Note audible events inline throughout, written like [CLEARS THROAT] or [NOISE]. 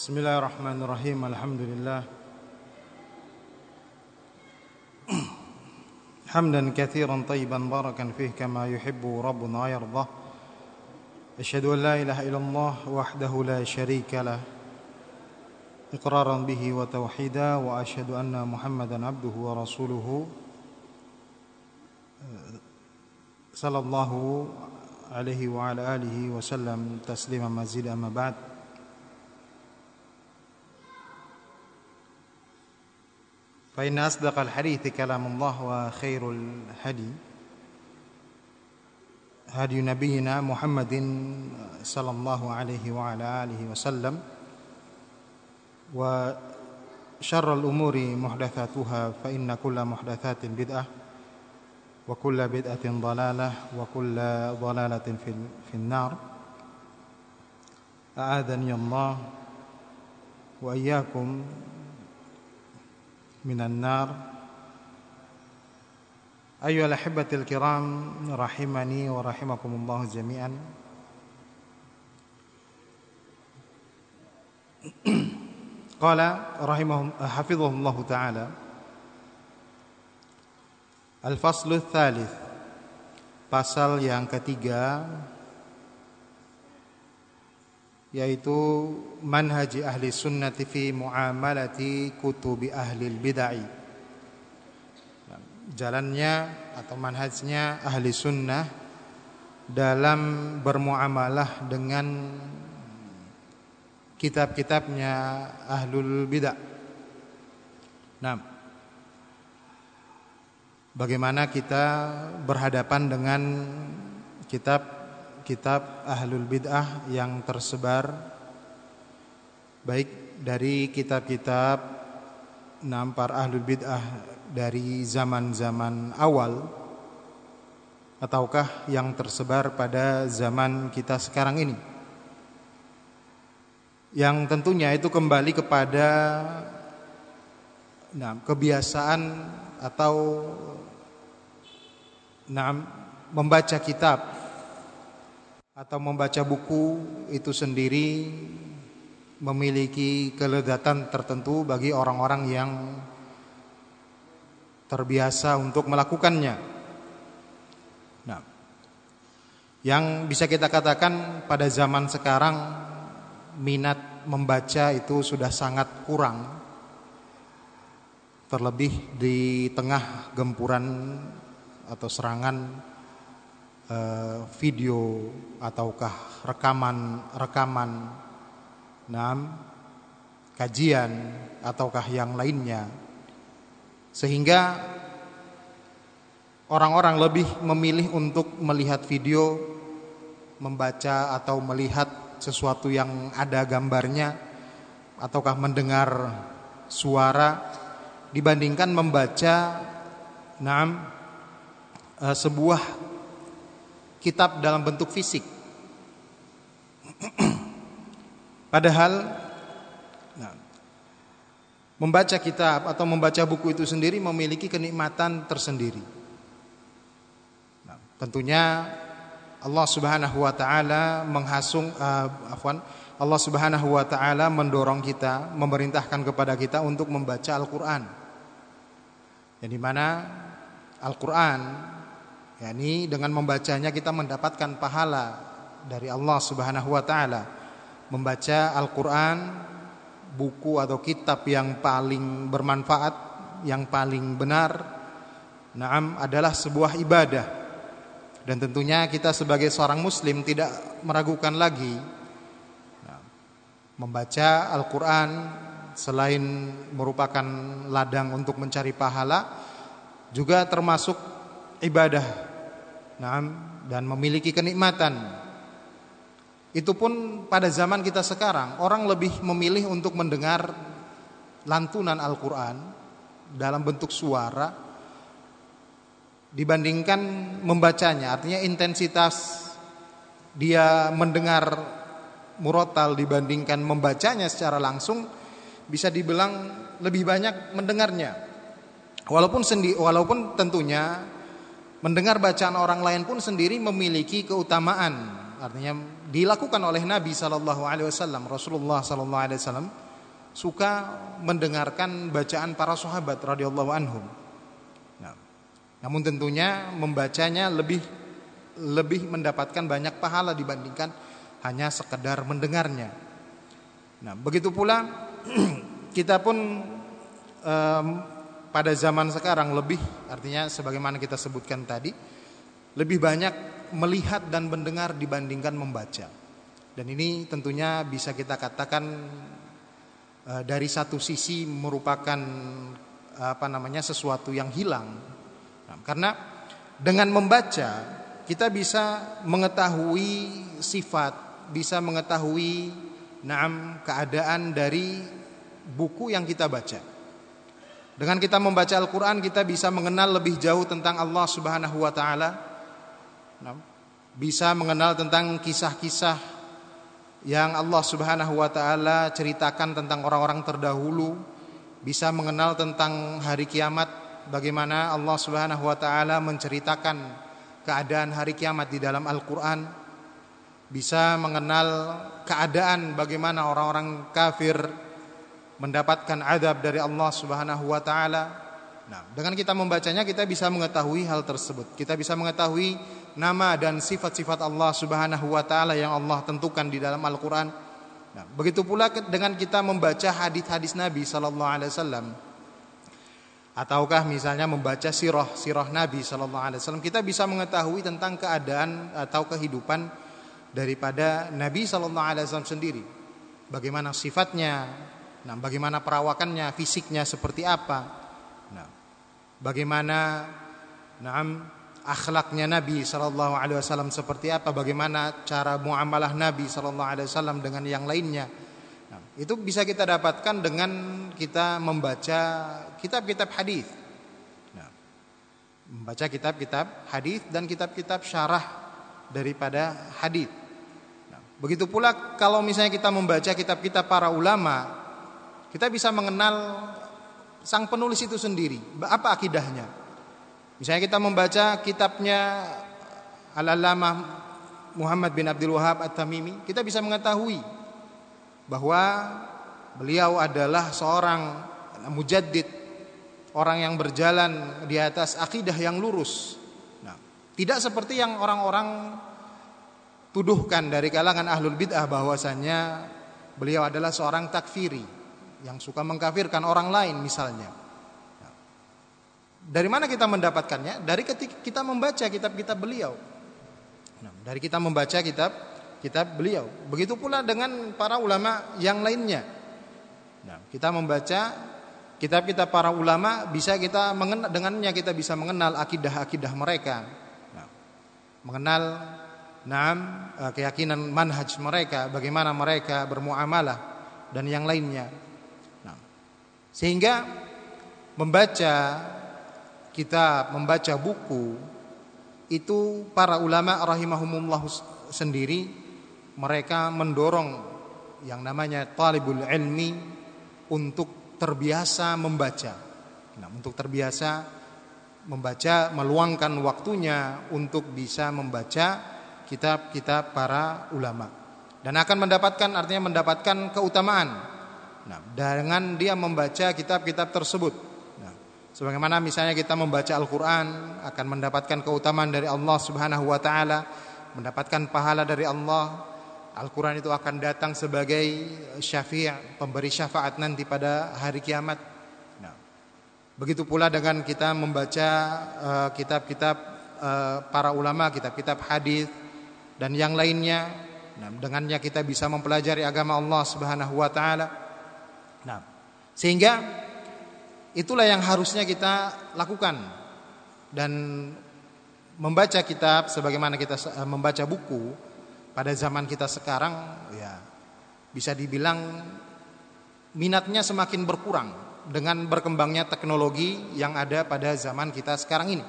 بسم الله الرحمن الرحيم الحمد لله حمدا كثيرا طيبا باركا فيه كما يحب ربنا ويرضى أشهد أن لا إله إلا الله وحده لا شريك له إقرارا به وتوحيدا وأشهد أن محمدا عبده ورسوله صلى الله عليه وعلى آله وسلم تسليما مزيدا أما بعد فإن أصدق الحديث كلام الله وخير الهدي هدي نبينا محمد صلى الله عليه وعلى آله وسلم وشر الأمور محدثاتها فإن كل محدثات بدعة وكل بدعة ضلالة وكل ضلالة في النار. أعاذني الله وإياكم من النار. أيها الأحبة الكرام رحمني ورحمكم الله جميعا. [CLEARS THROAT] قال رحمه حفظه الله تعالى الفصل الثالث pasal yang ketiga. Yaitu manhaji ahli sunnati fi muamalati kutubi ahli bid'ah. Jalannya atau manhajnya ahli sunnah dalam bermuamalah dengan kitab-kitabnya ahlul bidah. Nah, bagaimana kita berhadapan dengan kitab kitab ahlul bid'ah yang tersebar baik dari kitab-kitab nampar ahlul bid'ah dari zaman-zaman awal ataukah yang tersebar pada zaman kita sekarang ini. Yang tentunya itu kembali kepada nah, kebiasaan atau nah, membaca kitab atau membaca buku itu sendiri memiliki kelezatan tertentu bagi orang-orang yang terbiasa untuk melakukannya. Nah, yang bisa kita katakan pada zaman sekarang minat membaca itu sudah sangat kurang. Terlebih di tengah gempuran atau serangan Eh, video ataukah rekaman-rekaman enam kajian ataukah yang lainnya. Sehingga orang-orang lebih memilih untuk melihat video membaca atau melihat sesuatu yang ada gambarnya ataukah mendengar suara dibandingkan membaca enam eh, sebuah kitab dalam bentuk fisik. Padahal nah, membaca kitab atau membaca buku itu sendiri memiliki kenikmatan tersendiri. Nah, tentunya Allah Subhanahu wa taala menghasung uh, afwan Allah Subhanahu wa taala mendorong kita, memerintahkan kepada kita untuk membaca Al-Qur'an. Yang di mana Al-Qur'an yakni dengan membacanya kita mendapatkan pahala dari Allah Subhanahu wa taala. Membaca Al-Qur'an buku atau kitab yang paling bermanfaat, yang paling benar Naam adalah sebuah ibadah Dan tentunya kita sebagai seorang muslim tidak meragukan lagi Membaca Al-Quran selain merupakan ladang untuk mencari pahala Juga termasuk ibadah nah, dan memiliki kenikmatan. Itu pun pada zaman kita sekarang orang lebih memilih untuk mendengar lantunan Al-Qur'an dalam bentuk suara dibandingkan membacanya. Artinya intensitas dia mendengar murotal dibandingkan membacanya secara langsung bisa dibilang lebih banyak mendengarnya. Walaupun sendi, walaupun tentunya Mendengar bacaan orang lain pun sendiri memiliki keutamaan artinya dilakukan oleh Nabi Shallallahu Alaihi Wasallam Rasulullah Shallallahu Alaihi Wasallam suka mendengarkan bacaan para sahabat radhiyallahu anhum. Nah, namun tentunya membacanya lebih lebih mendapatkan banyak pahala dibandingkan hanya sekedar mendengarnya. Nah, begitu pula [CLEARS THROAT] kita pun pada zaman sekarang lebih artinya sebagaimana kita sebutkan tadi lebih banyak melihat dan mendengar dibandingkan membaca. Dan ini tentunya bisa kita katakan Eh, dari satu sisi merupakan apa namanya sesuatu yang hilang. Nah, karena dengan membaca kita bisa mengetahui sifat, bisa mengetahui naam keadaan dari buku yang kita baca. Dengan kita membaca Al-Qur'an kita bisa mengenal lebih jauh tentang Allah Subhanahu wa taala. Bisa mengenal tentang kisah-kisah yang Allah Subhanahu wa taala ceritakan tentang orang-orang terdahulu, bisa mengenal tentang hari kiamat, bagaimana Allah Subhanahu wa taala menceritakan keadaan hari kiamat di dalam Al-Qur'an, bisa mengenal keadaan bagaimana orang-orang kafir mendapatkan adab dari Allah Subhanahu wa taala. Nah, dengan kita membacanya kita bisa mengetahui hal tersebut. Kita bisa mengetahui nama dan sifat-sifat Allah Subhanahu wa taala yang Allah tentukan di dalam Al-Qur'an. Nah, begitu pula dengan kita membaca hadis-hadis Nabi sallallahu alaihi wasallam ataukah misalnya membaca sirah sirah Nabi sallallahu alaihi wasallam kita bisa mengetahui tentang keadaan atau kehidupan daripada Nabi sallallahu alaihi wasallam sendiri. Bagaimana sifatnya, nah bagaimana perawakannya, fisiknya seperti apa. Nah, bagaimana nah akhlaknya Nabi Shallallahu Alaihi Wasallam seperti apa, bagaimana cara muamalah Nabi Shallallahu Alaihi Wasallam dengan yang lainnya. Nah, itu bisa kita dapatkan dengan kita membaca kitab-kitab hadis. Nah, membaca kitab-kitab hadis dan kitab-kitab syarah daripada hadis. Nah, begitu pula kalau misalnya kita membaca kitab-kitab para ulama, kita bisa mengenal sang penulis itu sendiri, apa akidahnya. Misalnya kita membaca kitabnya Al-Allamah Muhammad bin Abdul Wahab At-Tamimi, kita bisa mengetahui bahwa beliau adalah seorang mujaddid, orang yang berjalan di atas akidah yang lurus. Nah, tidak seperti yang orang-orang tuduhkan dari kalangan ahlul bid'ah bahwasannya beliau adalah seorang takfiri yang suka mengkafirkan orang lain misalnya. Dari mana kita mendapatkannya? Dari ketika kita membaca kitab-kitab beliau. Nah, dari kita membaca kitab kitab beliau. Begitu pula dengan para ulama yang lainnya. Nah, kita membaca kitab-kitab para ulama bisa kita mengenal dengannya kita bisa mengenal akidah-akidah mereka. Mengenal Naam eh, keyakinan manhaj mereka, bagaimana mereka bermuamalah dan yang lainnya. Sehingga membaca kita membaca buku itu para ulama rahimahumullah sendiri mereka mendorong yang namanya talibul ilmi untuk terbiasa membaca. Nah, untuk terbiasa membaca, meluangkan waktunya untuk bisa membaca kitab-kitab para ulama dan akan mendapatkan artinya mendapatkan keutamaan. Nah, dengan dia membaca kitab-kitab tersebut Sebagaimana misalnya kita membaca Al-Quran akan mendapatkan keutamaan dari Allah Subhanahu Wa Taala, mendapatkan pahala dari Allah. Al-Quran itu akan datang sebagai syafi' pemberi syafaat nanti pada hari kiamat. Nah, begitu pula dengan kita membaca uh, kitab-kitab uh, para ulama, kitab-kitab hadis dan yang lainnya. Nah, dengannya kita bisa mempelajari agama Allah Subhanahu Wa Taala. Nah, sehingga Itulah yang harusnya kita lakukan dan membaca kitab sebagaimana kita eh, membaca buku pada zaman kita sekarang ya bisa dibilang minatnya semakin berkurang dengan berkembangnya teknologi yang ada pada zaman kita sekarang ini.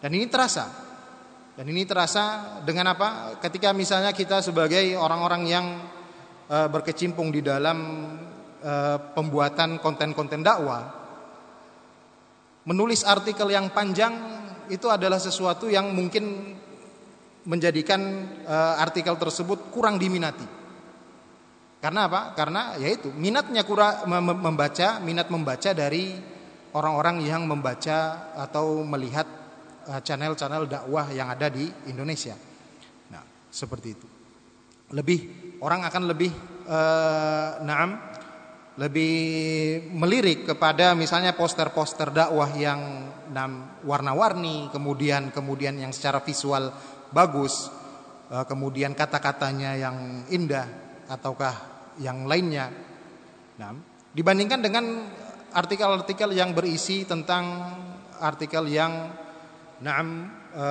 Dan ini terasa. Dan ini terasa dengan apa? Ketika misalnya kita sebagai orang-orang yang e, berkecimpung di dalam e, pembuatan konten-konten dakwah, menulis artikel yang panjang itu adalah sesuatu yang mungkin menjadikan uh, artikel tersebut kurang diminati. Karena apa? Karena yaitu minatnya kurang membaca, minat membaca dari orang-orang yang membaca atau melihat eh, channel-channel dakwah yang ada di Indonesia. Nah, seperti itu. Lebih orang akan lebih uh, naam lebih melirik kepada misalnya poster-poster dakwah yang warna-warni, kemudian kemudian yang secara visual bagus, eh, kemudian kata-katanya yang indah ataukah yang lainnya. Nah, dibandingkan dengan artikel-artikel yang berisi tentang artikel yang e,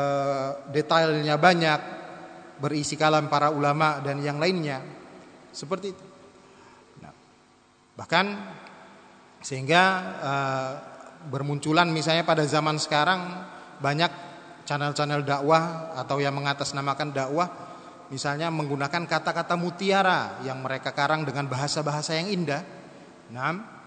detailnya banyak, berisi kalam para ulama dan yang lainnya. Seperti itu. Bahkan sehingga e, bermunculan misalnya pada zaman sekarang banyak channel-channel dakwah atau yang mengatasnamakan dakwah misalnya menggunakan kata-kata mutiara yang mereka karang dengan bahasa-bahasa yang indah. Nah,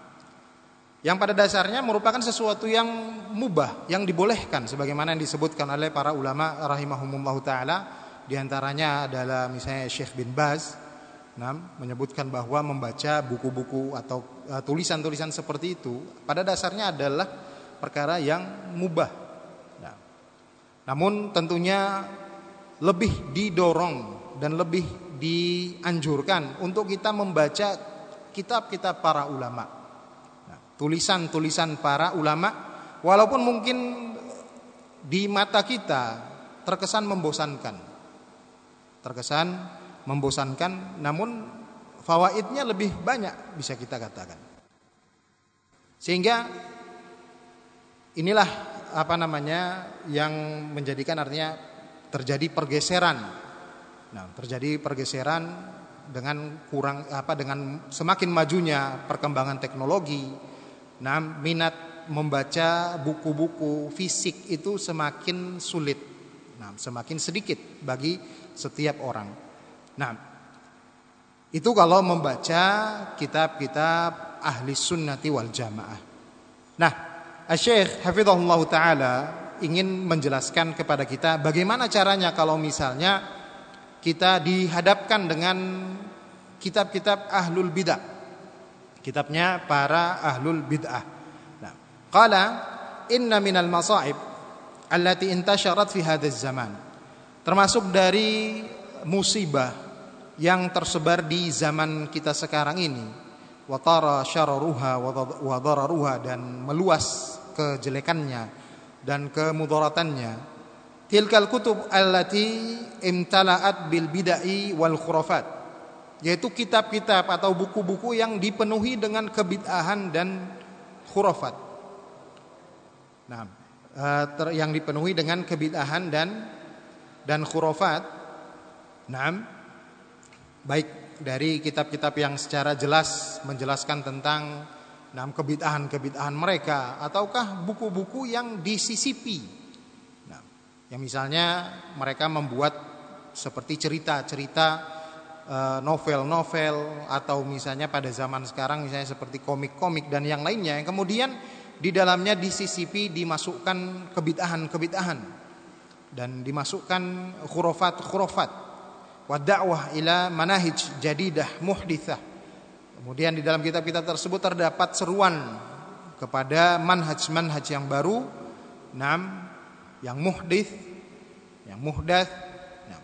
yang pada dasarnya merupakan sesuatu yang mubah, yang dibolehkan sebagaimana yang disebutkan oleh para ulama rahimahumullah taala di antaranya adalah misalnya Syekh bin Baz nah, menyebutkan bahwa membaca buku-buku atau uh, tulisan-tulisan seperti itu pada dasarnya adalah perkara yang mubah namun tentunya lebih didorong dan lebih dianjurkan untuk kita membaca kitab-kitab para ulama. Nah, tulisan-tulisan para ulama walaupun mungkin di mata kita terkesan membosankan. Terkesan membosankan namun fawaidnya lebih banyak bisa kita katakan. Sehingga inilah apa namanya yang menjadikan artinya terjadi pergeseran. Nah, terjadi pergeseran dengan kurang apa dengan semakin majunya perkembangan teknologi. Nah, minat membaca buku-buku fisik itu semakin sulit. Nah, semakin sedikit bagi setiap orang. Nah, itu kalau membaca kitab-kitab ahli sunnati wal jamaah. Nah, Syekh Hafizahullah Ta'ala ingin menjelaskan kepada kita bagaimana caranya kalau misalnya kita dihadapkan dengan kitab-kitab ahlul bid'ah. Kitabnya para ahlul bid'ah. Nah, qala inna minal masaib allati intasharat fi hadzal zaman. Termasuk dari musibah yang tersebar di zaman kita sekarang ini watara syararuha wa dararuha dan meluas kejelekannya dan kemudaratannya tilkal kutub allati imtala'at bil bidai wal khurafat yaitu kitab-kitab atau buku-buku yang dipenuhi dengan kebid'ahan dan khurafat. Nah, yang dipenuhi dengan kebid'ahan dan dan khurafat. Nah, baik dari kitab-kitab yang secara jelas menjelaskan tentang enam kebid'ahan-kebid'ahan mereka ataukah buku-buku yang disisipi. Nah, yang misalnya mereka membuat seperti cerita-cerita eh, novel-novel atau misalnya pada zaman sekarang misalnya seperti komik-komik dan yang lainnya yang kemudian di dalamnya disisipi dimasukkan kebid'ahan-kebid'ahan dan dimasukkan khurafat-khurafat wa da'wah ila manahij jadidah muhdithah. Kemudian di dalam kitab-kitab tersebut terdapat seruan kepada manhaj-manhaj yang baru, enam yang muhdith, yang muhdats. Nah,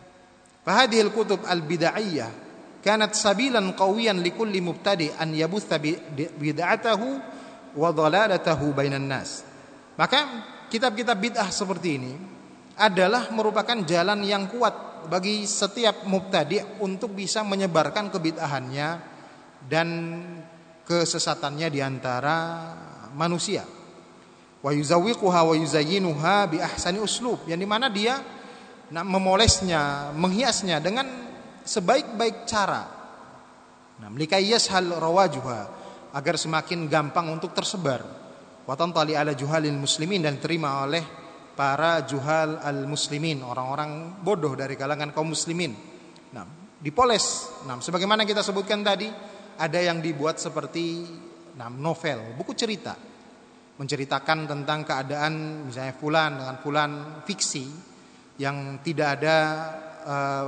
fahadhil kutub al-bid'aiyah kanat sabilan qawiyan likulli mubtadi an yabutha bid'atahu wa dhalalatahu bainan nas. Maka kitab-kitab bid'ah seperti ini adalah merupakan jalan yang kuat bagi setiap mubtadi untuk bisa menyebarkan kebid'ahannya dan kesesatannya di antara manusia. Wa yuzawwiquha wa yuzayyinuha bi ahsani uslub yang di mana dia nak memolesnya, menghiasnya dengan sebaik-baik cara. Nah, likai yashal rawajuha agar semakin gampang untuk tersebar. Wa tantali ala juhalil muslimin dan terima oleh para juhal al-muslimin, orang-orang bodoh dari kalangan kaum muslimin. Nah, dipoles. Nah, sebagaimana kita sebutkan tadi, ada yang dibuat seperti nah, novel, buku cerita. Menceritakan tentang keadaan misalnya fulan dengan fulan fiksi. yang tidak ada uh,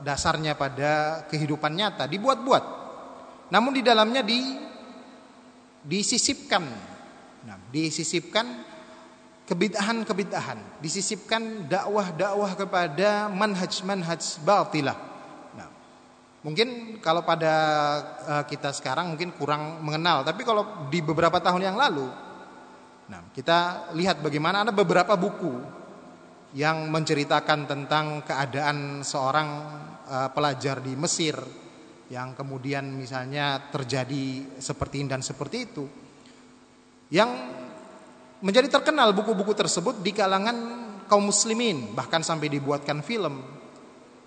dasarnya pada kehidupan nyata dibuat-buat. Namun di dalamnya di disisipkan. Nah, disisipkan kebid'ahan-kebid'ahan, disisipkan dakwah-dakwah kepada manhaj-manhaj batilah. Nah, mungkin kalau pada uh, kita sekarang mungkin kurang mengenal, tapi kalau di beberapa tahun yang lalu, nah kita lihat bagaimana ada beberapa buku yang menceritakan tentang keadaan seorang uh, pelajar di Mesir yang kemudian misalnya terjadi seperti ini dan seperti itu, yang menjadi terkenal buku-buku tersebut di kalangan kaum muslimin bahkan sampai dibuatkan film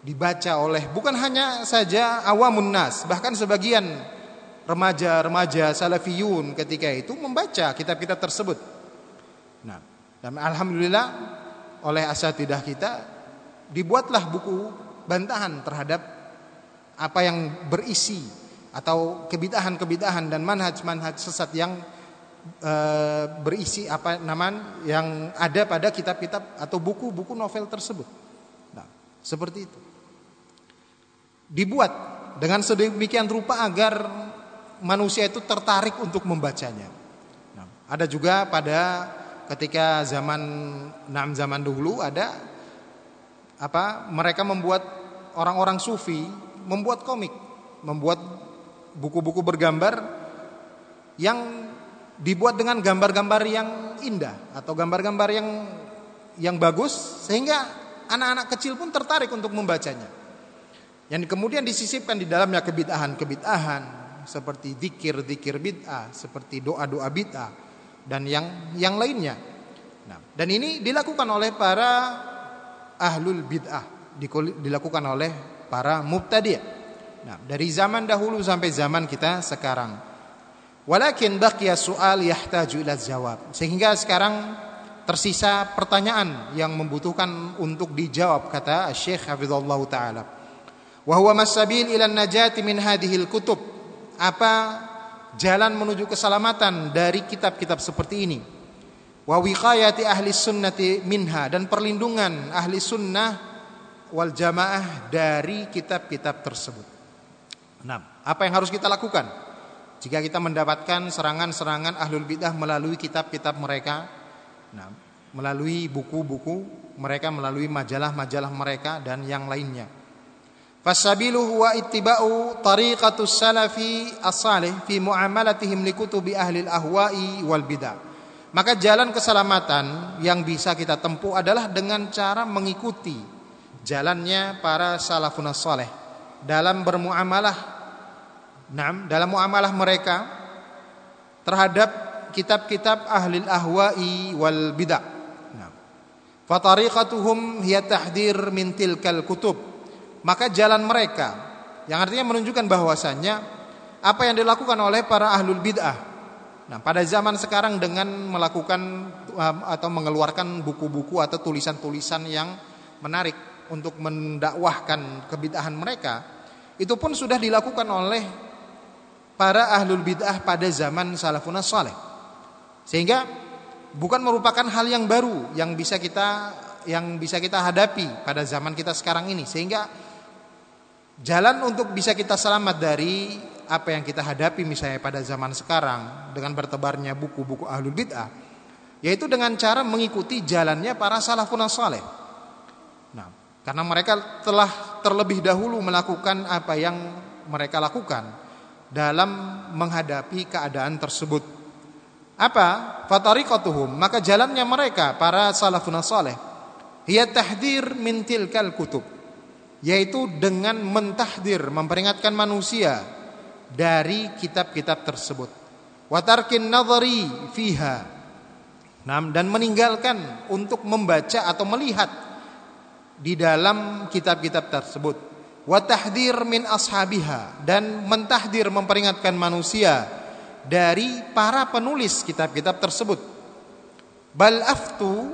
dibaca oleh bukan hanya saja awamun nas bahkan sebagian remaja-remaja salafiyun ketika itu membaca kitab-kitab tersebut. Nah dan alhamdulillah oleh asatidah kita dibuatlah buku bantahan terhadap apa yang berisi atau kebidahan-kebidahan dan manhaj-manhaj sesat yang e, berisi apa namanya yang ada pada kitab-kitab atau buku-buku novel tersebut. Nah, seperti itu. Dibuat dengan sedemikian rupa agar manusia itu tertarik untuk membacanya. Nah, ada juga pada ketika zaman enam zaman dulu ada apa mereka membuat orang-orang sufi membuat komik, membuat buku-buku bergambar yang dibuat dengan gambar-gambar yang indah atau gambar-gambar yang yang bagus sehingga anak-anak kecil pun tertarik untuk membacanya. Yang kemudian disisipkan di dalamnya kebid'ahan-kebid'ahan seperti zikir-zikir bid'ah, seperti doa-doa bid'ah dan yang yang lainnya. Nah, dan ini dilakukan oleh para ahlul bid'ah, dilakukan oleh para mubtadi'. Nah, dari zaman dahulu sampai zaman kita sekarang. Walakin baqiya soal yahtaju ila jawab. Sehingga sekarang tersisa pertanyaan yang membutuhkan untuk dijawab kata Syekh Hafizallahu taala. Wa huwa masabil ila najati min hadhil kutub. Apa jalan menuju keselamatan dari kitab-kitab seperti ini? Wa wiqayati ahli sunnati minha dan perlindungan ahli sunnah wal jamaah dari kitab-kitab tersebut. Nah, apa yang harus kita lakukan? Jika kita mendapatkan serangan-serangan ahlul bidah melalui kitab-kitab mereka, nah, melalui buku-buku mereka, melalui majalah-majalah mereka dan yang lainnya. Fasabilu huwa ittiba'u tariqatus salafi as-salih fi muamalatihim likutubi ahli al-ahwa'i wal bidah. Maka jalan keselamatan yang bisa kita tempuh adalah dengan cara mengikuti jalannya para salafun saleh dalam bermuamalah Nah, dalam muamalah mereka terhadap kitab-kitab ahli ahwa'i wal bid'ah. Nah. Fatariqatuhum hiya tahdir min tilkal kutub. Maka jalan mereka yang artinya menunjukkan bahwasannya apa yang dilakukan oleh para ahlul bid'ah. Nah, pada zaman sekarang dengan melakukan um, atau mengeluarkan buku-buku atau tulisan-tulisan yang menarik untuk mendakwahkan kebid'ahan mereka, itu pun sudah dilakukan oleh para ahlul bid'ah pada zaman salafun saleh. Sehingga bukan merupakan hal yang baru yang bisa kita yang bisa kita hadapi pada zaman kita sekarang ini sehingga jalan untuk bisa kita selamat dari apa yang kita hadapi misalnya pada zaman sekarang dengan bertebarnya buku-buku ahlul bid'ah yaitu dengan cara mengikuti jalannya para salafun saleh. Nah, karena mereka telah terlebih dahulu melakukan apa yang mereka lakukan dalam menghadapi keadaan tersebut. Apa? Fatariqatuhum, maka jalannya mereka para salafun saleh hiya tahdir min tilkal kutub yaitu dengan mentahdir memperingatkan manusia dari kitab-kitab tersebut wa tarkin nadhari fiha dan meninggalkan untuk membaca atau melihat di dalam kitab-kitab tersebut wa tahdir min ashabiha dan mentahdir memperingatkan manusia dari para penulis kitab-kitab tersebut. Bal aftu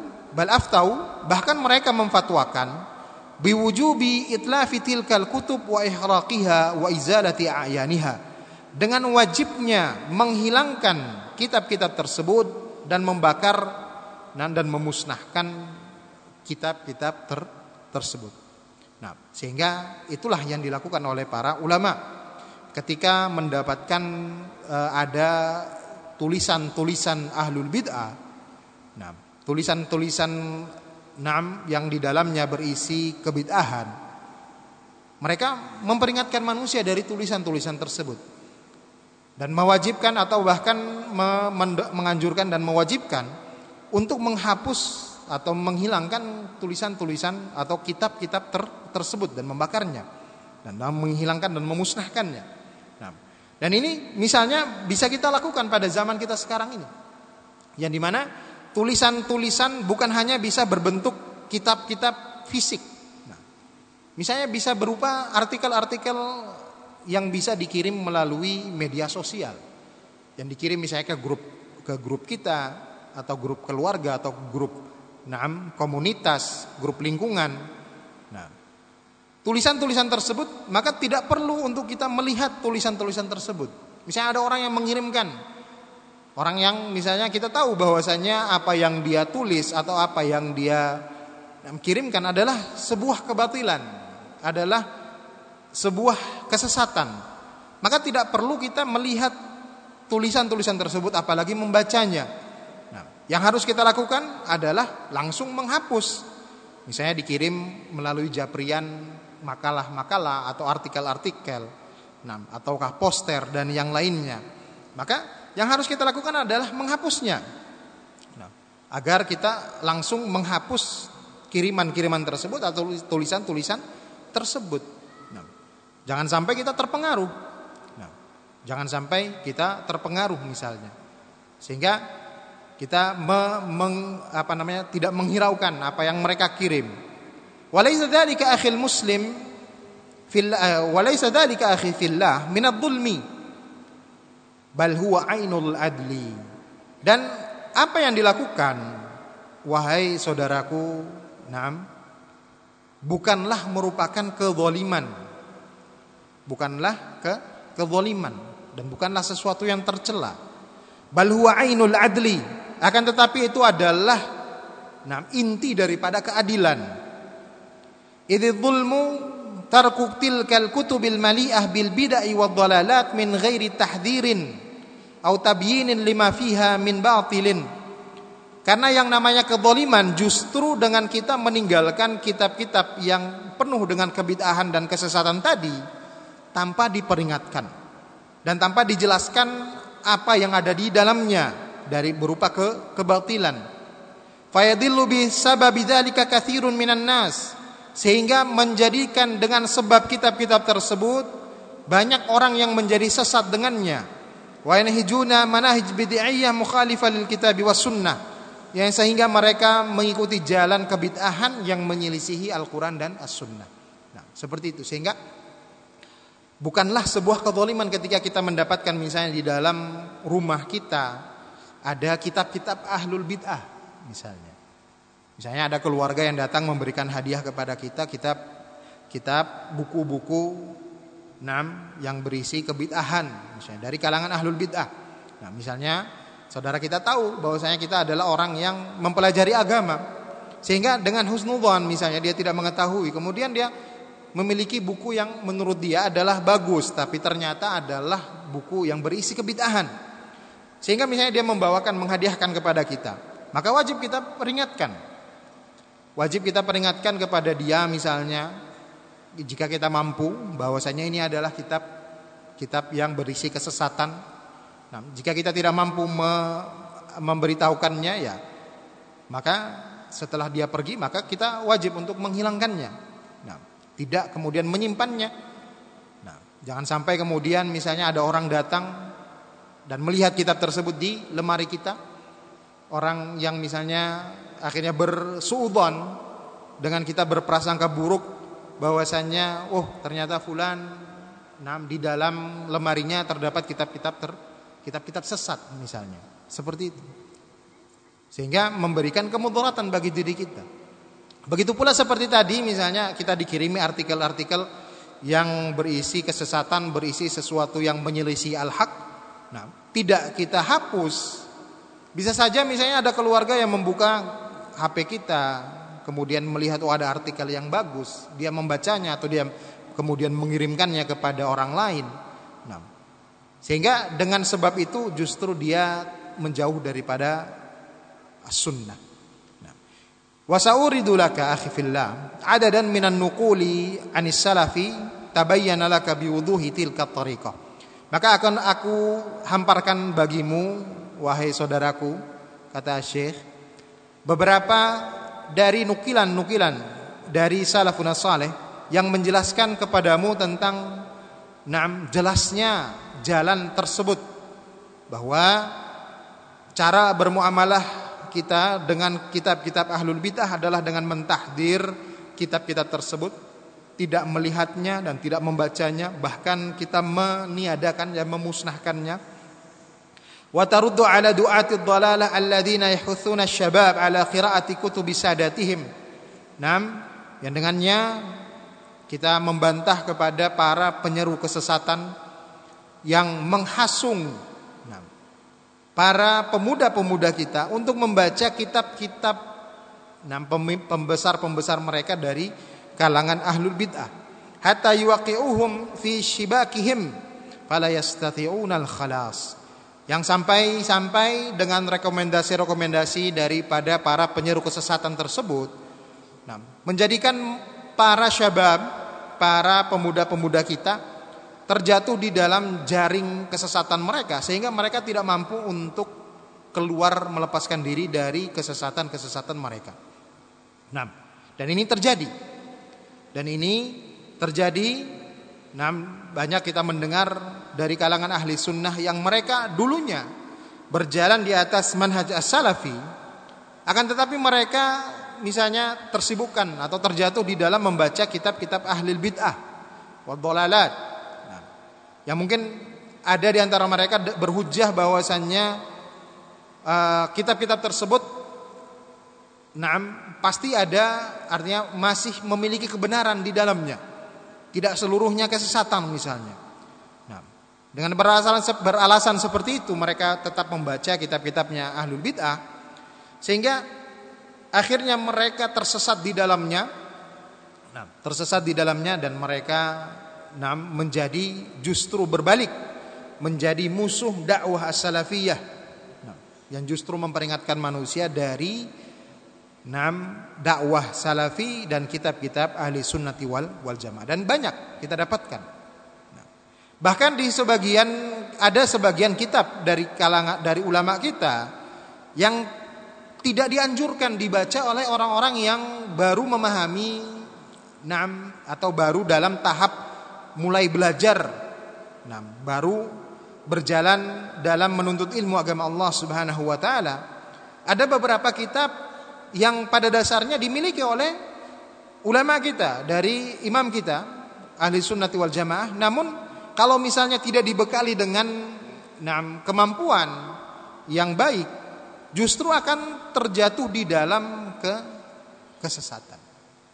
bahkan mereka memfatwakan biwujubi itlafi tilkal kutub wa ihraqiha wa izalati a'yaniha dengan wajibnya menghilangkan kitab-kitab tersebut dan membakar dan memusnahkan kitab-kitab ter tersebut. Nah, sehingga itulah yang dilakukan oleh para ulama ketika mendapatkan e, ada tulisan-tulisan ahlul bid'ah. Nah, tulisan-tulisan nam yang di dalamnya berisi kebid'ahan. Mereka memperingatkan manusia dari tulisan-tulisan tersebut dan mewajibkan atau bahkan menganjurkan dan mewajibkan untuk menghapus atau menghilangkan tulisan-tulisan atau kitab-kitab ter, tersebut dan membakarnya dan menghilangkan dan memusnahkannya. Nah, dan ini misalnya bisa kita lakukan pada zaman kita sekarang ini, yang di mana tulisan-tulisan bukan hanya bisa berbentuk kitab-kitab fisik, nah, misalnya bisa berupa artikel-artikel yang bisa dikirim melalui media sosial, yang dikirim misalnya ke grup ke grup kita atau grup keluarga atau grup Nah, komunitas, grup lingkungan. Nah, tulisan-tulisan tersebut maka tidak perlu untuk kita melihat tulisan-tulisan tersebut. Misalnya ada orang yang mengirimkan orang yang misalnya kita tahu bahwasanya apa yang dia tulis atau apa yang dia kirimkan adalah sebuah kebatilan, adalah sebuah kesesatan. Maka tidak perlu kita melihat tulisan-tulisan tersebut apalagi membacanya. Yang harus kita lakukan adalah langsung menghapus. Misalnya dikirim melalui japrian makalah-makalah atau artikel-artikel, nah, ataukah poster dan yang lainnya. Maka yang harus kita lakukan adalah menghapusnya. Nah, agar kita langsung menghapus kiriman-kiriman tersebut atau tulisan-tulisan tersebut. Nah, jangan sampai kita terpengaruh. Nah, jangan sampai kita terpengaruh misalnya. Sehingga kita me, meng, apa namanya tidak menghiraukan apa yang mereka kirim. Walaysa dzalika akhil muslim fil uh, walaysa dzalika akhi fillah min adh-dhulmi bal huwa ainul adli. Dan apa yang dilakukan wahai saudaraku, nam bukanlah merupakan kezaliman. Bukanlah ke kezaliman dan bukanlah sesuatu yang tercela. Bal huwa ainul adli akan tetapi itu adalah nah, inti daripada keadilan. Idz dzulmu tarku tilkal kutubil mali'ah bil bid'ah wad dhalalat min ghairi tahdhirin atau tabyinin lima fiha min batilin. Karena yang namanya kezaliman justru dengan kita meninggalkan kitab-kitab yang penuh dengan kebid'ahan dan kesesatan tadi tanpa diperingatkan dan tanpa dijelaskan apa yang ada di dalamnya dari berupa ke kebatilan. Fayadillu bi sababi katsirun minan nas sehingga menjadikan dengan sebab kitab-kitab tersebut banyak orang yang menjadi sesat dengannya. Wa yanhijuna manahij bid'iyah mukhalifah lil kitab was sunnah yang sehingga mereka mengikuti jalan kebid'ahan yang menyelisihi Al-Qur'an dan As-Sunnah. Nah, seperti itu sehingga bukanlah sebuah kezaliman ketika kita mendapatkan misalnya di dalam rumah kita ada kitab-kitab ahlul bid'ah misalnya. Misalnya ada keluarga yang datang memberikan hadiah kepada kita kitab kitab buku-buku enam yang berisi kebid'ahan misalnya dari kalangan ahlul bid'ah. Nah, misalnya saudara kita tahu bahwasanya kita adalah orang yang mempelajari agama sehingga dengan husnudzon misalnya dia tidak mengetahui kemudian dia memiliki buku yang menurut dia adalah bagus tapi ternyata adalah buku yang berisi kebid'ahan. Sehingga misalnya dia membawakan menghadiahkan kepada kita, maka wajib kita peringatkan. Wajib kita peringatkan kepada dia misalnya jika kita mampu bahwasanya ini adalah kitab kitab yang berisi kesesatan. Nah, jika kita tidak mampu me, memberitahukannya ya maka setelah dia pergi maka kita wajib untuk menghilangkannya. Nah, tidak kemudian menyimpannya. Nah, jangan sampai kemudian misalnya ada orang datang dan melihat kitab tersebut di lemari kita orang yang misalnya akhirnya bersuudzon dengan kita berprasangka buruk bahwasanya oh ternyata fulan nah, di dalam lemarinya terdapat kitab-kitab ter, kitab-kitab sesat misalnya. Seperti itu. Sehingga memberikan kemudaratan bagi diri kita. Begitu pula seperti tadi misalnya kita dikirimi artikel-artikel yang berisi kesesatan berisi sesuatu yang menyelisih al-haq. Nah, tidak kita hapus. Bisa saja misalnya ada keluarga yang membuka HP kita, kemudian melihat oh ada artikel yang bagus, dia membacanya atau dia kemudian mengirimkannya kepada orang lain. Nah, sehingga dengan sebab itu justru dia menjauh daripada sunnah. Nah, Wasauridu laka akhi fillah adadan minan nuquli anis salafi tabayyana laka biwuduhi tilka tariqah. Maka akan aku hamparkan bagimu wahai saudaraku kata Syekh beberapa dari nukilan-nukilan dari salafun saleh yang menjelaskan kepadamu tentang nam jelasnya jalan tersebut. Bahwa cara bermuamalah kita dengan kitab-kitab ahlul bidah adalah dengan mentahdir kitab-kitab tersebut tidak melihatnya dan tidak membacanya bahkan kita meniadakan dan memusnahkannya taruddu ala du'ati dhalalah alladziina yahuthuna asy-syabab ala qiraati kutubi sadatihim nam yang dengannya kita membantah kepada para penyeru kesesatan yang menghasung para pemuda-pemuda kita untuk membaca kitab-kitab pembesar-pembesar mereka dari kalangan ahlul bid'ah. Hatta yuwaqi'uhum fi shibakihim fala yastati'unal khalas yang sampai-sampai dengan rekomendasi-rekomendasi daripada para penyeru kesesatan tersebut nah, menjadikan para syabab para pemuda-pemuda kita terjatuh di dalam jaring kesesatan mereka sehingga mereka tidak mampu untuk keluar melepaskan diri dari kesesatan-kesesatan mereka. Nah, dan ini terjadi dan ini terjadi nah, banyak kita mendengar dari kalangan ahli sunnah yang mereka dulunya berjalan di atas manhaj as-salafi akan tetapi mereka misalnya tersibukkan atau terjatuh di dalam membaca kitab-kitab ahli bid'ah wa dhalalat. Nah, yang mungkin ada di antara mereka berhujah bahwasannya uh, kitab-kitab tersebut nah, pasti ada artinya masih memiliki kebenaran di dalamnya. Tidak seluruhnya kesesatan misalnya. Nah, dengan beralasan beralasan seperti itu mereka tetap membaca kitab-kitabnya Ahlul Bid'ah sehingga akhirnya mereka tersesat di dalamnya. Nah, tersesat di dalamnya dan mereka nah, menjadi justru berbalik menjadi musuh dakwah as-salafiyah. Nah, yang justru memperingatkan manusia dari Nam dakwah salafi dan kitab-kitab ahli sunnati wal, wal jamaah dan banyak kita dapatkan. Nah, bahkan di sebagian ada sebagian kitab dari kalangan dari ulama kita yang tidak dianjurkan dibaca oleh orang-orang yang baru memahami nam atau baru dalam tahap mulai belajar. Nam baru berjalan dalam menuntut ilmu agama Allah Subhanahu wa taala. Ada beberapa kitab yang pada dasarnya dimiliki oleh ulama kita dari imam kita ahli sunnati wal jamaah. Namun kalau misalnya tidak dibekali dengan nah, kemampuan yang baik justru akan terjatuh di dalam ke kesesatan.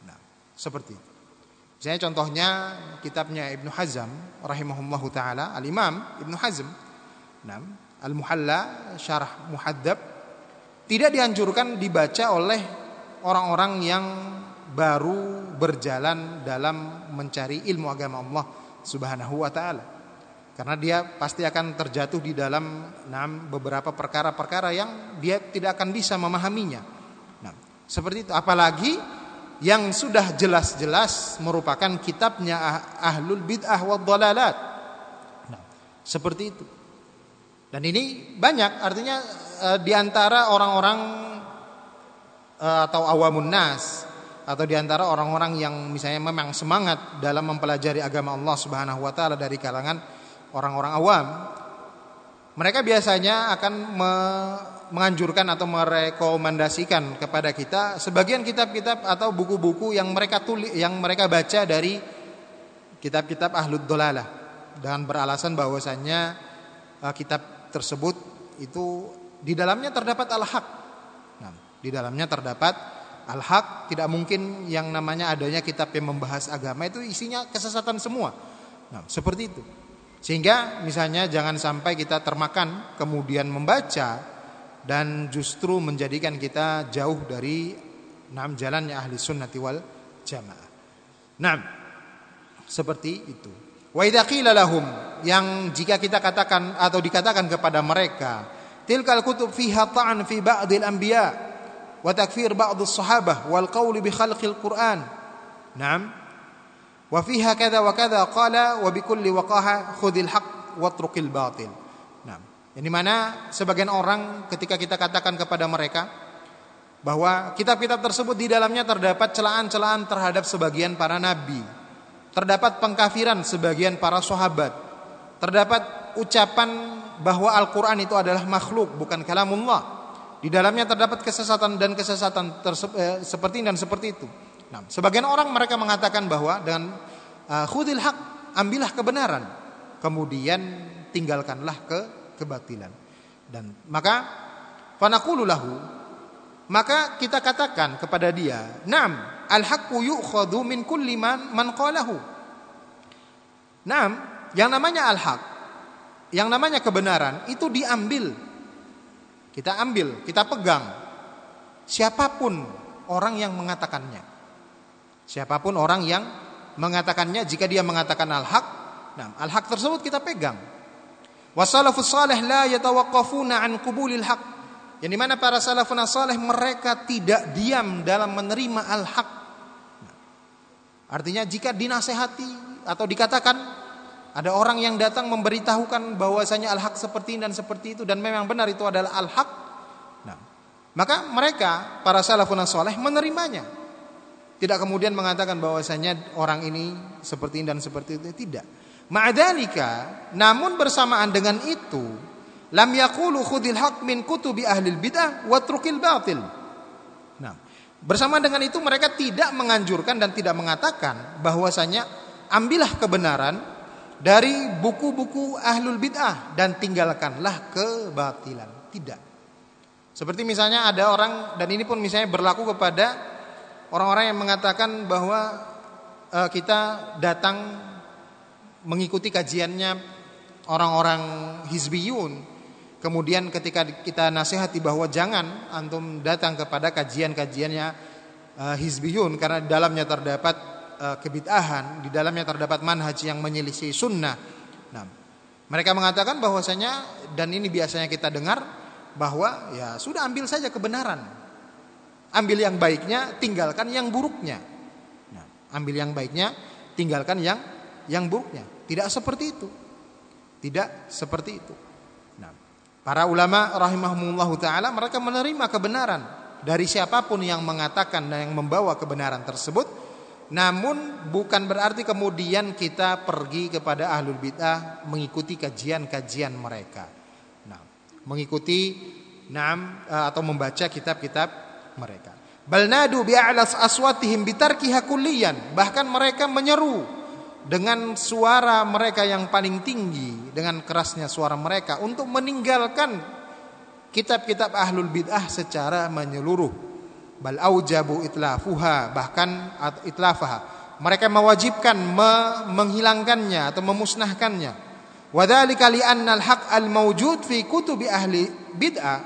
Nah, seperti itu. Misalnya contohnya kitabnya Ibnu Hazm rahimahullahu taala al Imam Ibnu Hazm. Nah, al Muhalla syarah muhaddab tidak dianjurkan dibaca oleh orang-orang yang baru berjalan dalam mencari ilmu agama Allah Subhanahu wa taala. Karena dia pasti akan terjatuh di dalam enam beberapa perkara-perkara yang dia tidak akan bisa memahaminya. Nah, seperti itu apalagi yang sudah jelas-jelas merupakan kitabnya ah, Ahlul Bid'ah wa Dhalalat. Nah, seperti itu. Dan ini banyak artinya e, di antara orang-orang e, atau awamun nas atau di antara orang-orang yang misalnya memang semangat dalam mempelajari agama Allah Subhanahu wa taala dari kalangan orang-orang awam mereka biasanya akan me menganjurkan atau merekomendasikan kepada kita sebagian kitab-kitab atau buku-buku yang mereka tulis yang mereka baca dari kitab-kitab ahlud dolalah dengan beralasan bahwasannya uh, kitab tersebut itu di dalamnya terdapat al-haq. Nah, di dalamnya terdapat al-haq, tidak mungkin yang namanya adanya kitab yang membahas agama itu isinya kesesatan semua. Nah, seperti itu. Sehingga misalnya jangan sampai kita termakan kemudian membaca dan justru menjadikan kita jauh dari Nah, jalannya ahli sunnati wal jamaah. Nah, seperti itu. Wa idza qila lahum yang jika kita katakan atau dikatakan kepada mereka, tilkal kutub fiha ta'an fi ba'dil anbiya wa takfir ba'd as-sahabah wal qaul bi khalqil Qur'an. Naam. Wa fiha kadza wa kadza qala wa bi kulli waqaha khudhil haqq watrukil batil. Naam. Yang mana sebagian orang ketika kita katakan kepada mereka bahwa kitab-kitab tersebut di dalamnya terdapat celaan-celaan terhadap sebagian para nabi terdapat pengkafiran sebagian para sahabat, terdapat ucapan bahwa Al-Quran itu adalah makhluk bukan kalamullah. Di dalamnya terdapat kesesatan dan kesesatan eh, seperti dan seperti itu. Nah, sebagian orang mereka mengatakan bahwa dengan uh, khudil hak ambillah kebenaran, kemudian tinggalkanlah ke kebatilan. Dan maka fanaqulu lahu maka kita katakan kepada dia, "Naam, al-haqqu yu'khadhu min kulli man qalahu." Naam, yang namanya al-haq, yang namanya kebenaran itu diambil. Kita ambil, kita pegang. Siapa pun orang yang mengatakannya. Siapa pun orang yang mengatakannya jika dia mengatakan al-haq, nah al-haq tersebut kita pegang. Wasalafus salih la yatawaqqafuna an qubulil haqq yang di mana para salafun saleh mereka tidak diam dalam menerima al-haq. Artinya jika dinasehati atau dikatakan ada orang yang datang memberitahukan bahwasanya al-haq seperti ini dan seperti itu dan memang benar itu adalah al-haq. Nah, maka mereka para salafun saleh menerimanya. Tidak kemudian mengatakan bahwasanya orang ini seperti ini dan seperti itu tidak. Ma'adalika, namun bersamaan dengan itu, lam yaqulu khudil haq min kutubi ahli bidah watrukil batil. Nah, bersama dengan itu mereka tidak menganjurkan dan tidak mengatakan bahwasanya ambillah kebenaran dari buku-buku ahlul bid'ah dan tinggalkanlah kebatilan. Tidak. Seperti misalnya ada orang dan ini pun misalnya berlaku kepada orang-orang yang mengatakan bahwa uh, kita datang mengikuti kajiannya orang-orang hizbiyun Kemudian ketika kita nasihati bahwa jangan antum datang kepada kajian-kajiannya uh, hizbiyun karena dalamnya terdapat uh, kebid'ahan, di dalamnya terdapat manhaj yang menyelisih sunnah. Nah, mereka mengatakan bahwasanya dan ini biasanya kita dengar bahwa ya sudah ambil saja kebenaran. Ambil yang baiknya, tinggalkan yang buruknya. Nah, ambil yang baiknya, tinggalkan yang yang buruknya. Tidak seperti itu. Tidak seperti itu. Para ulama rahimahumullah taala mereka menerima kebenaran dari siapa pun yang mengatakan dan yang membawa kebenaran tersebut. Namun bukan berarti kemudian kita pergi kepada ahlul bid'ah mengikuti kajian-kajian mereka. Nah, mengikuti nam eh, atau membaca kitab-kitab mereka. Balnadu bi'alas aswatihim bitarkiha kulliyan. Bahkan mereka menyeru dengan suara mereka yang paling tinggi, dengan kerasnya suara mereka untuk meninggalkan kitab-kitab ahlul bid'ah secara menyeluruh. Bal aujabu itlafuha bahkan itlafaha. Mereka mewajibkan me menghilangkannya atau memusnahkannya. Wadzalika li'anna al-haq al-mawjud fi kutubi ahli bid'ah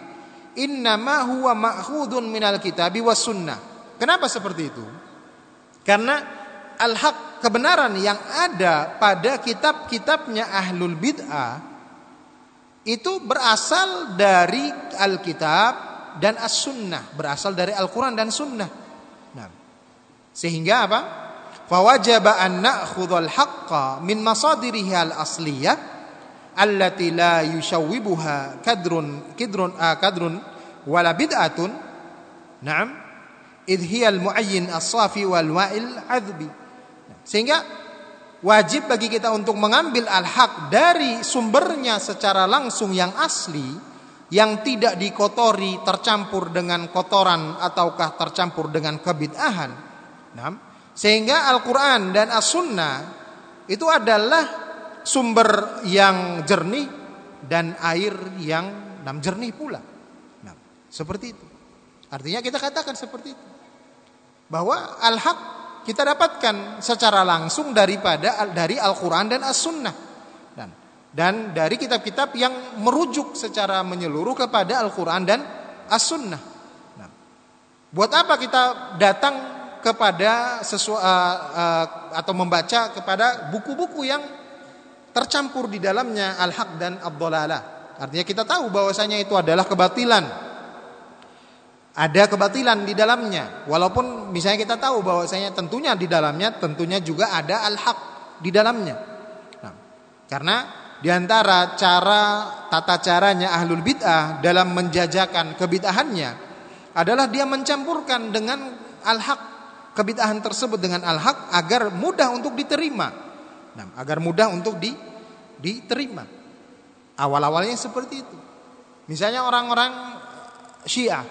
innama huwa ma'khudun minal kitabi was sunnah. Kenapa seperti itu? Karena al-haq kebenaran yang ada pada kitab-kitabnya ahlul bid'ah itu berasal dari Alkitab dan As-Sunnah, berasal dari Al-Quran dan Sunnah. Nah, sehingga apa? Fawajaba an na'khudhal haqqa min masadirihi al-asliyah allati la yushawwibuha kadrun kidrun uh, kadrun wala bid'atun. Naam. Idh hiya al-mu'ayyin as-safi wal wa'il adbi. Sehingga wajib bagi kita untuk mengambil al-haq dari sumbernya secara langsung yang asli yang tidak dikotori tercampur dengan kotoran ataukah tercampur dengan kebid'ahan. Nah, sehingga Al-Qur'an dan As-Sunnah itu adalah sumber yang jernih dan air yang nam jernih pula. Nah, seperti itu. Artinya kita katakan seperti itu. Bahwa al-haq kita dapatkan secara langsung daripada dari Al-Qur'an dan As-Sunnah. Dan dari kitab-kitab yang merujuk secara menyeluruh kepada Al-Qur'an dan As-Sunnah. Nah, Buat apa kita datang kepada sesuatu uh, uh, atau membaca kepada buku-buku yang tercampur di dalamnya al-haq dan ad-dhalalah. Artinya kita tahu bahwasanya itu adalah kebatilan. Ada kebatilan di dalamnya. Walaupun misalnya kita tahu bahwasanya tentunya di dalamnya tentunya juga ada al-haq di dalamnya. Nah, karena di antara cara tata caranya ahlul bid'ah dalam menjajakan kebid'ahannya adalah dia mencampurkan dengan al-haq kebid'ahan tersebut dengan al-haq agar mudah untuk diterima. Nah, agar mudah untuk di, diterima. Awal-awalnya seperti itu. Misalnya orang-orang Syiah,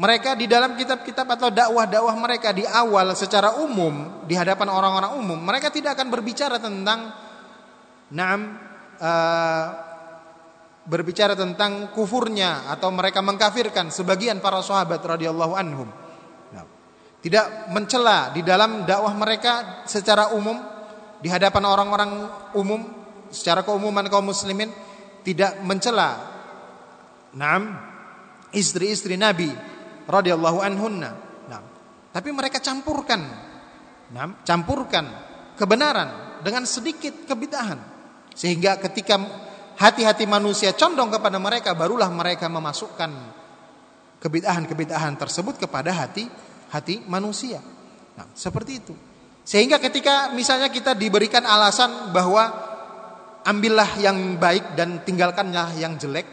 mereka di dalam kitab-kitab atau dakwah-dakwah mereka di awal secara umum di hadapan orang-orang umum, mereka tidak akan berbicara tentang naam uh, berbicara tentang kufurnya atau mereka mengkafirkan sebagian para sahabat radhiyallahu anhum. Nah, tidak mencela di dalam dakwah mereka secara umum di hadapan orang-orang umum secara keumuman kaum muslimin tidak mencela Naam istri-istri Nabi radhiyallahu anhunna. Nah, tapi mereka campurkan nah, campurkan kebenaran dengan sedikit kebidahan sehingga ketika hati-hati manusia condong kepada mereka barulah mereka memasukkan kebid'ahan-kebid'ahan tersebut kepada hati hati manusia. Nah, seperti itu. Sehingga ketika misalnya kita diberikan alasan bahwa ambillah yang baik dan tinggalkanlah yang jelek.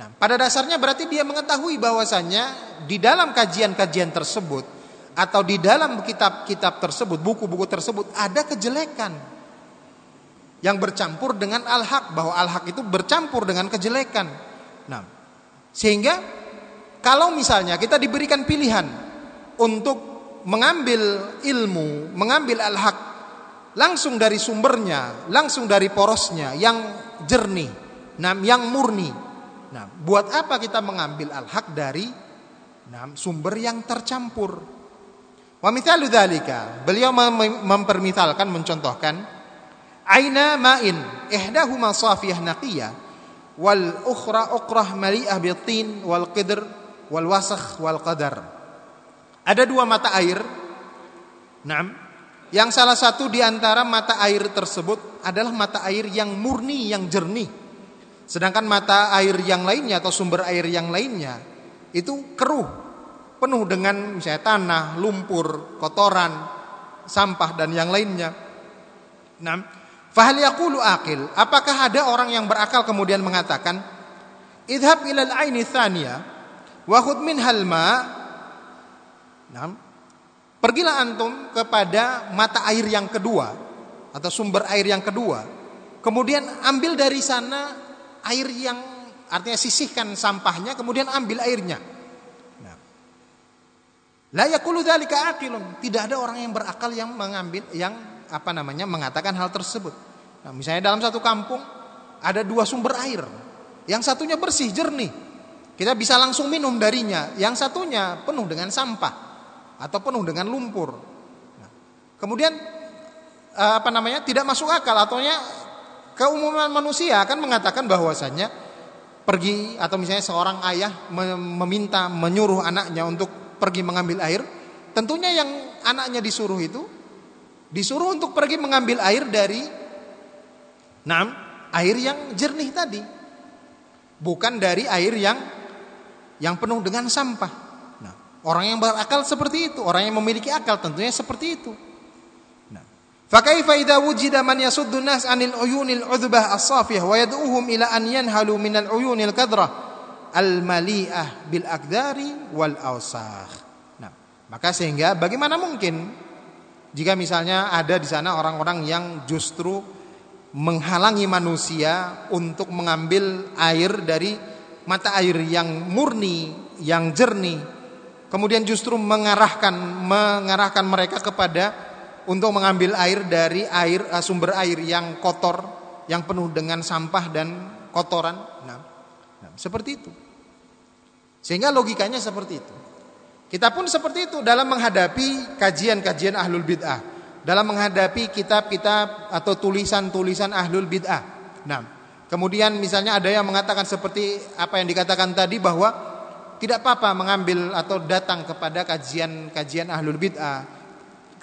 Nah, pada dasarnya berarti dia mengetahui bahwasannya di dalam kajian-kajian tersebut atau di dalam kitab-kitab tersebut, buku-buku tersebut ada kejelekan yang bercampur dengan al-haq bahwa al-haq itu bercampur dengan kejelekan. Nah, sehingga kalau misalnya kita diberikan pilihan untuk mengambil ilmu, mengambil al-haq langsung dari sumbernya, langsung dari porosnya yang jernih, nah, yang murni. Nah, buat apa kita mengambil al-haq dari nah, sumber yang tercampur? Wa mithalu dzalika, beliau mempermisalkan mencontohkan aina ma'in ihdahuma safiyah naqiyah wal ukhra uqrah mali'ah bitin wal qidr wal wasakh wal qadar. Ada dua mata air. Naam. Yang salah satu di antara mata air tersebut adalah mata air yang murni yang jernih. Sedangkan mata air yang lainnya atau sumber air yang lainnya itu keruh penuh dengan misalnya tanah, lumpur, kotoran, sampah dan yang lainnya. Nah, Fahal yaqulu aqil, apakah ada orang yang berakal kemudian mengatakan, "Idhab ilal aini thaniya wa khudh minhal ma." Nah, pergilah antum kepada mata air yang kedua atau sumber air yang kedua. Kemudian ambil dari sana air yang artinya sisihkan sampahnya kemudian ambil airnya. Nah. La yaqulu dzalika. Tidak ada orang yang berakal yang mengambil yang apa namanya mengatakan hal tersebut. Nah, misalnya dalam satu kampung ada dua sumber air, yang satunya bersih jernih, kita bisa langsung minum darinya, yang satunya penuh dengan sampah atau penuh dengan lumpur. Nah, kemudian eh, apa namanya tidak masuk akal ataunya keumuman manusia akan mengatakan bahwasanya pergi atau misalnya seorang ayah meminta menyuruh anaknya untuk pergi mengambil air, tentunya yang anaknya disuruh itu Disuruh untuk pergi mengambil air dari Nam, air yang jernih tadi. Bukan dari air yang yang penuh dengan sampah. Nah, orang yang berakal seperti itu, orang yang memiliki akal tentunya seperti itu. Nah, fakaifa idza wujida man yasuddu nas 'anil uyunil udbah as-safiyah wa yad'uhum ila an yanhalu minal uyunil kadrah al-mali'ah bil akdari wal awsakh. Nah, maka sehingga bagaimana mungkin jika misalnya ada di sana orang-orang yang justru menghalangi manusia untuk mengambil air dari mata air yang murni, yang jernih, kemudian justru mengarahkan mengarahkan mereka kepada untuk mengambil air dari air eh, sumber air yang kotor, yang penuh dengan sampah dan kotoran. Nah, nah seperti itu. Sehingga logikanya seperti itu. Kita pun seperti itu dalam menghadapi kajian-kajian ahlul bid'ah, dalam menghadapi kitab-kitab atau tulisan-tulisan ahlul bid'ah. Nah, kemudian misalnya ada yang mengatakan seperti apa yang dikatakan tadi bahwa tidak apa-apa mengambil atau datang kepada kajian-kajian ahlul bid'ah,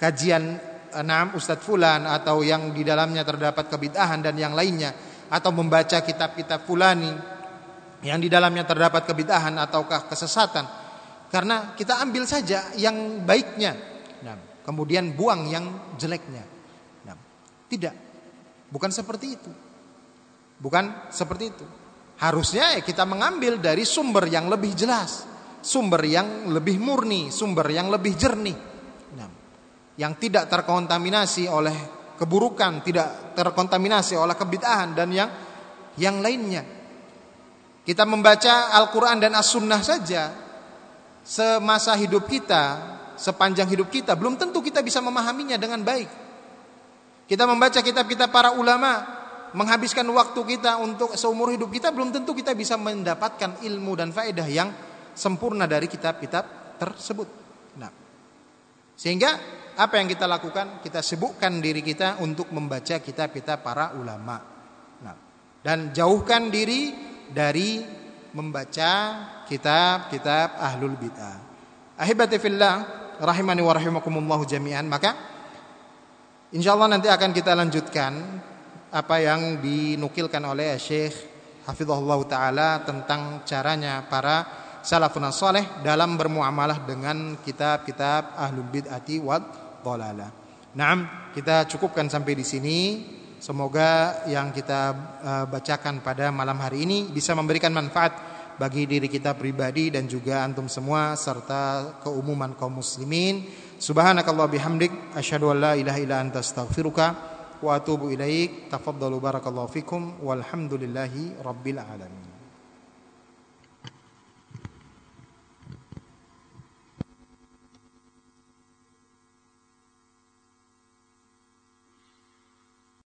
kajian enam Ustadz Fulan atau yang di dalamnya terdapat kebid'ahan dan yang lainnya atau membaca kitab-kitab fulani yang di dalamnya terdapat kebid'ahan ataukah kesesatan karena kita ambil saja yang baiknya. Nah, kemudian buang yang jeleknya. Nah, tidak. Bukan seperti itu. Bukan seperti itu. Harusnya ya kita mengambil dari sumber yang lebih jelas sumber yang lebih murni sumber yang lebih jernih. Nah, yang tidak terkontaminasi oleh keburukan tidak terkontaminasi oleh kebid'ahan dan yang yang lainnya. Kita membaca Al-Quran dan As-Sunnah saja semasa hidup kita, sepanjang hidup kita, belum tentu kita bisa memahaminya dengan baik. Kita membaca kitab-kitab para ulama, menghabiskan waktu kita untuk seumur hidup kita, belum tentu kita bisa mendapatkan ilmu dan faedah yang sempurna dari kitab-kitab tersebut. Nah, sehingga apa yang kita lakukan? Kita sibukkan diri kita untuk membaca kitab-kitab para ulama. Nah, dan jauhkan diri dari membaca kitab-kitab ahlul bid'ah. Ahibati fillah rahimani wa rahimakumullah jami'an. Maka insyaallah nanti akan kita lanjutkan apa yang dinukilkan oleh Syekh Hafizahullah taala tentang caranya para salafun saleh dalam bermuamalah dengan kitab-kitab ahlul bid'ati wad dhalalah. Naam, kita cukupkan sampai di sini. Semoga yang kita uh, bacakan pada malam hari ini bisa memberikan manfaat bagi diri kita pribadi dan juga antum semua serta keumuman kaum muslimin. Subhanakallah bihamdik asyhadu an la ilaha illa anta astaghfiruka wa atubu ilaik. Tafaddalu barakallahu fikum walhamdulillahi rabbil alamin.